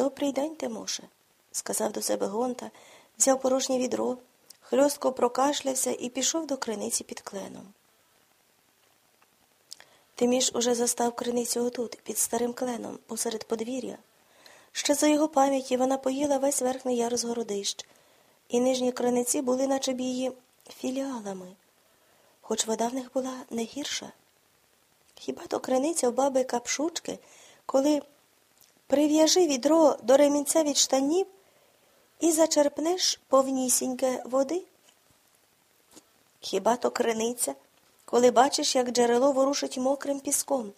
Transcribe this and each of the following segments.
Добрий день, Тимоше, сказав до себе Гонта, взяв порожнє відро, хльостко прокашлявся і пішов до криниці під кленом. Тиміш уже застав криницю отут, під старим кленом, посеред подвір'я. Ще за його пам'яті вона поїла весь верхній ярус городищ, і нижні криниці були, наче б її, філіалами, хоч вода в них була не гірша. Хіба то криниця в баби капшучки, коли прив'яжи відро до ремінця від штанів і зачерпнеш повнісіньке води? Хіба то криниця, коли бачиш, як джерело ворушить мокрим піском,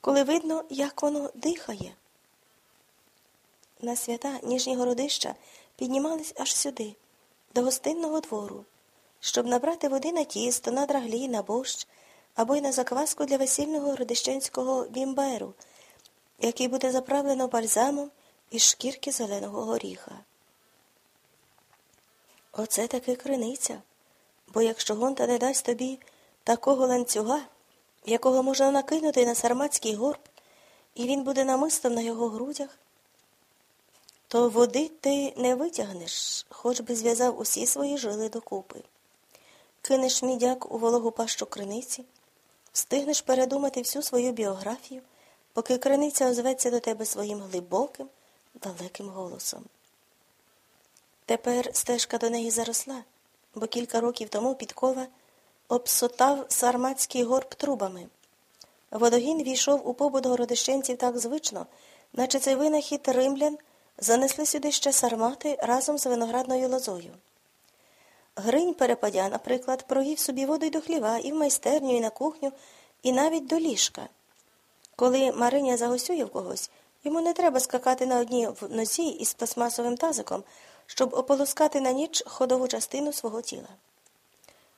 коли видно, як воно дихає? На свята ніжні городища піднімались аж сюди, до гостинного двору, щоб набрати води на тісто, на драглі, на борщ або й на закваску для весільного родищенського бімберу, який буде заправлено бальзамом із шкірки зеленого горіха. Оце таки криниця, бо якщо гонта не дасть тобі такого ланцюга, якого можна накинути на сарматський горб, і він буде намистом на його грудях, то води ти не витягнеш, хоч би зв'язав усі свої жили докупи. Кинеш мідяк у вологу пащу криниці, встигнеш передумати всю свою біографію, поки криниця озветься до тебе своїм глибоким, далеким голосом. Тепер стежка до неї заросла, бо кілька років тому підкова обсотав сарматський горб трубами. Водогін війшов у побут городищенців так звично, наче цей винахід римлян занесли сюди ще сармати разом з виноградною лозою. Гринь Перепадя, наприклад, провів собі воду й до хліва, і в майстерню, і на кухню, і навіть до ліжка. Коли Мариня загостює в когось, йому не треба скакати на одній нозі із пластмасовим тазиком, щоб ополоскати на ніч ходову частину свого тіла.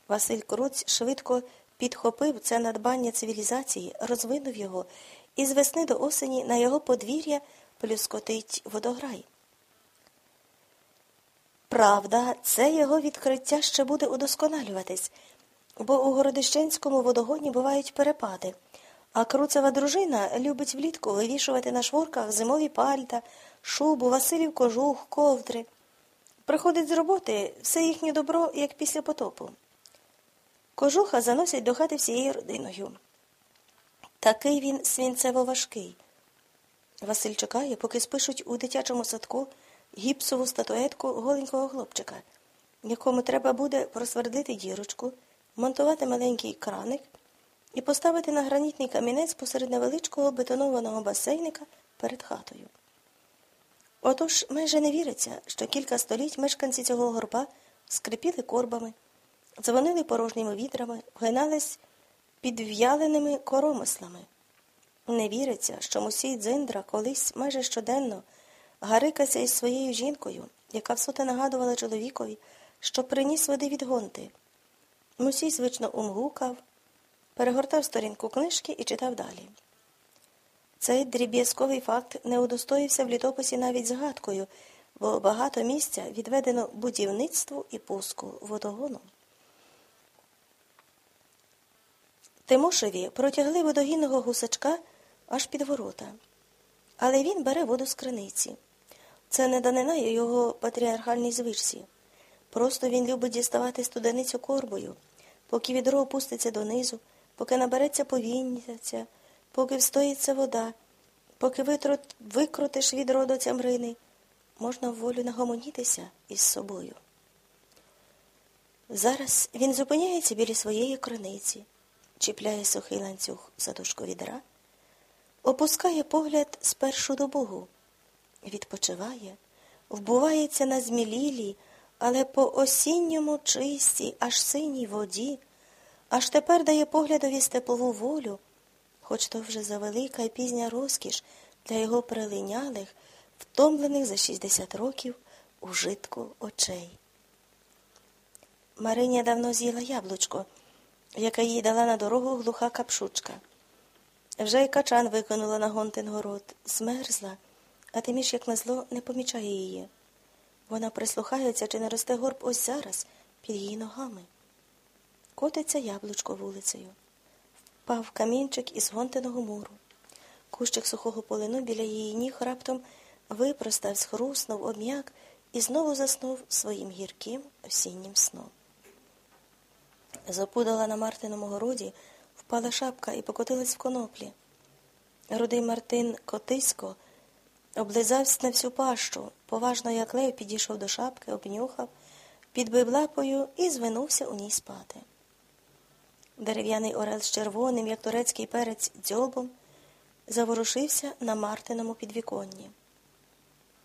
Василь Круць швидко підхопив це надбання цивілізації, розвинув його, і з весни до осені на його подвір'я плюскотить водограй. Правда, це його відкриття ще буде удосконалюватись, бо у Городищенському водогоні бувають перепади, а круцева дружина любить влітку вивішувати на шворках зимові пальта, шубу, Василів кожух, ковдри. Приходить з роботи все їхнє добро, як після потопу. Кожуха заносять до хати всією родиною. Такий він свінцево важкий. Василь чекає, поки спишуть у дитячому садку гіпсову статуетку голенького хлопчика, якому треба буде просвердлити дірочку, монтувати маленький краник і поставити на гранітний камінець посеред невеличкого бетонованого басейника перед хатою. Отож майже не віриться, що кілька століть мешканці цього горба скрипіли корбами, дзвонили порожніми відрами, вгинались підв'яленими коромислами. Не віриться, що Мусій Дзиндра колись майже щоденно гарикався із своєю жінкою, яка всоте нагадувала чоловікові, що приніс води від гонти. Мусій звично умгукав, перегортав сторінку книжки і читав далі. Цей дріб'язковий факт не удостоївся в літописі навіть згадкою, бо багато місця відведено будівництву і пуску водогону. Тимошеві протягли водогінного гусачка аж під ворота. Але він бере воду з криниці. Це не данина його патріархальній звичці. Просто він любить діставати студеницю корбою, поки відро опуститься донизу, поки набереться повінняться, поки встоїться вода, поки витрут, викрутиш відро до цямрини, можна волю нагомонітися із собою. Зараз він зупиняється біля своєї криниці, чіпляє сухий ланцюг за дужку відра опускає погляд спершу до Богу, відпочиває, вбувається на змілілій, але по осінньому чистій, аж синій воді, аж тепер дає поглядові степову волю, хоч то вже завелика і пізня розкіш для його прилинялих, втомлених за 60 років ужитку очей. Мариня давно з'їла яблучко, яке їй дала на дорогу глуха капшучка. Вже й качан викинула на гонтин город, змерзла, а тиміж, як на зло, не помічає її. Вона прислухається, чи не росте горб ось зараз, під її ногами. Котиться яблучко вулицею. Впав камінчик із гонтиного муру. Кущик сухого полину біля її ніг раптом випростав, схруснув, обм'як і знову заснув своїм гірким осіннім сном. З опудала на Мартиному городі впала шапка і покотилась в коноплі. Рудий Мартин Котисько облизався на всю пащу, поважно як лев підійшов до шапки, обнюхав, підбив лапою і звинувся у ній спати. Дерев'яний орел з червоним, як турецький перець дзьобом, заворушився на Мартиному підвіконні.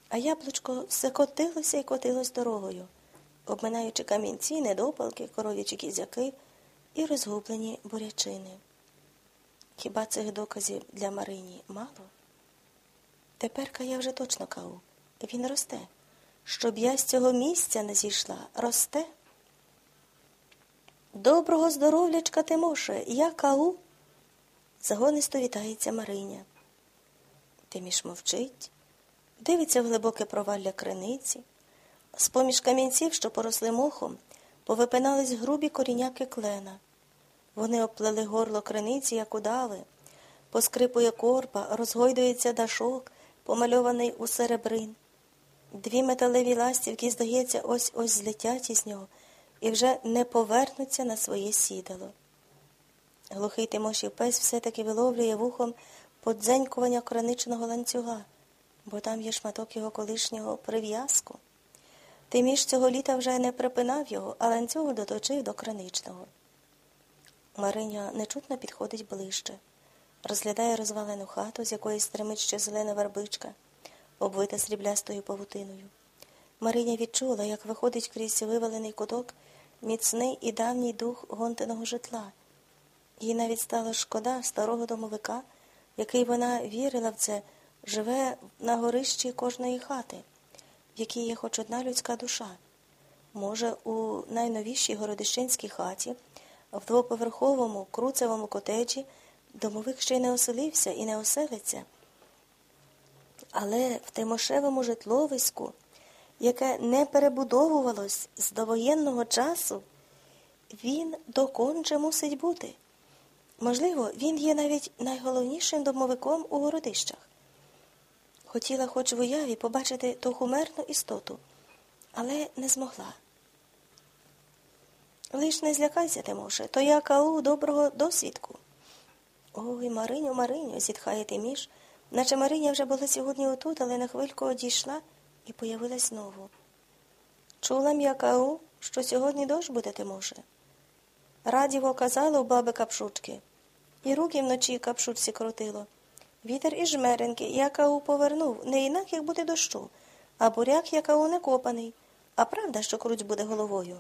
А яблучко все котилося і котилось дорогою, обминаючи камінці, недопалки, коров'ячі кізяки і розгублені бурячини. Хіба цих доказів для Марині мало? Теперка я вже точно кау. Він росте. Щоб я з цього місця не зійшла, росте. Доброго здоров'ячка, Тимоше, я кау. Загонисто вітається Мариня. Тиміш мовчить, дивиться в глибоке провалля криниці. З поміж камінців, що поросли мохом, повипинались грубі коріняки клена. Вони обплели горло криниці, як удави. Поскрипує корпа, розгойдується дашок, помальований у серебрин. Дві металеві ластівки, здається, ось ось злетять із нього і вже не повернуться на своє сідало. Глухий Тимошів пес все-таки виловлює вухом подзенькування кроничного ланцюга, бо там є шматок його колишнього прив'язку. Тиміш цього літа вже не припинав його, а ланцюг доточив до краничного. Мариня нечутно підходить ближче, розглядає розвалену хату, з якої стримить ще зелена вербичка, обвита сріблястою павутиною. Мариня відчула, як виходить крізь вивалений куток міцний і давній дух гонтиного житла. Їй навіть стало шкода старого домовика, який вона вірила в це, живе на горищі кожної хати, в якій є хоч одна людська душа. Може, у найновішій городищенській хаті, в двоповерховому круцевому котеджі, домовик ще й не оселився і не оселиться. Але в Тимошевому житловиську яке не перебудовувалось з довоєнного часу, він доконче мусить бути. Можливо, він є навіть найголовнішим домовиком у городищах. Хотіла хоч в уяві побачити ту хумерну істоту, але не змогла. Лиш не злякайся, Тимоше, то я кау доброго досвідку. Ой, Мариню, Мариню, зітхає Тиміш, наче Мариня вже була сьогодні отут, але на хвильку одійшла і появилась знову. Чула м'якау, що сьогодні дощ буде, ти може. Радіво казало баби капшучки, і руки вночі капшучці крутило. Вітер і жмеренки, якау повернув, не інак, як буде дощу, а буряк якау не копаний, а правда, що круть буде головою.